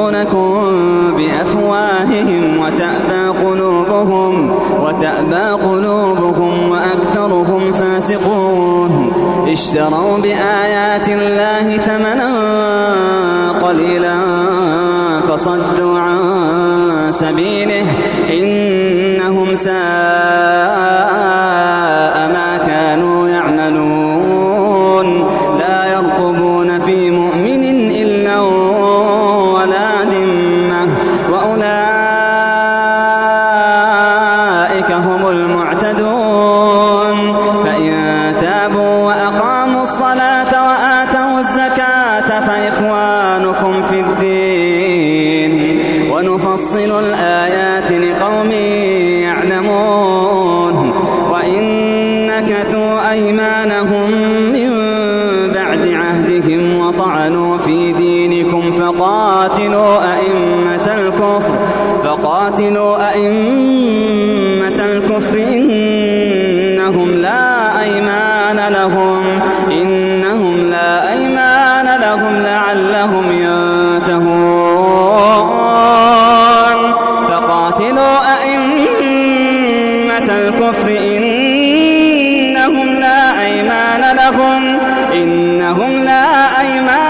يرضونكم بأفواههم وتأبى قلوبهم وتأبى قلوبهم وأكثرهم فاسقون. اشتروا بآيات الله ثمنا قليلا فصدوا عن سبيله إنهم ساء فقاتلوا أئمة الكفر. فقاتلوا أئمة الكفر. إنهم لا أيمان لهم. إنهم لا أيمان لهم لعلهم ينتهون. فقاتلوا أئمة الكفر. إنهم لا أيمان لهم. إنهم لا أيمان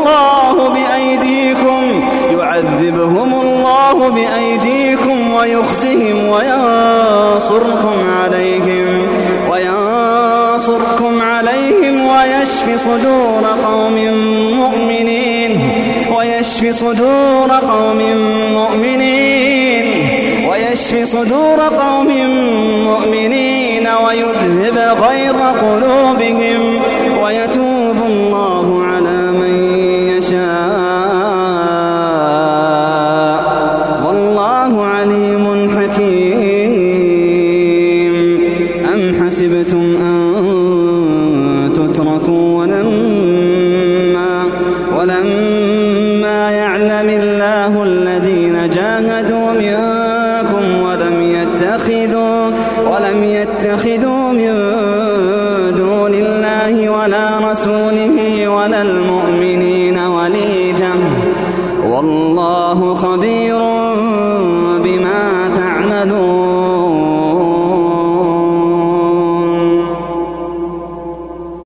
الله بأيديكم يعذبهم الله بأيديكم ويخزهم وينصركم عليهم وينصركم عليهم ويشف صدور قوم مؤمنين ويشف صدور قوم مؤمنين ويشف صدور قوم مؤمنين ويذهب غير قلوبهم ويتوب رسوله ولا المؤمنين وليجا والله خبير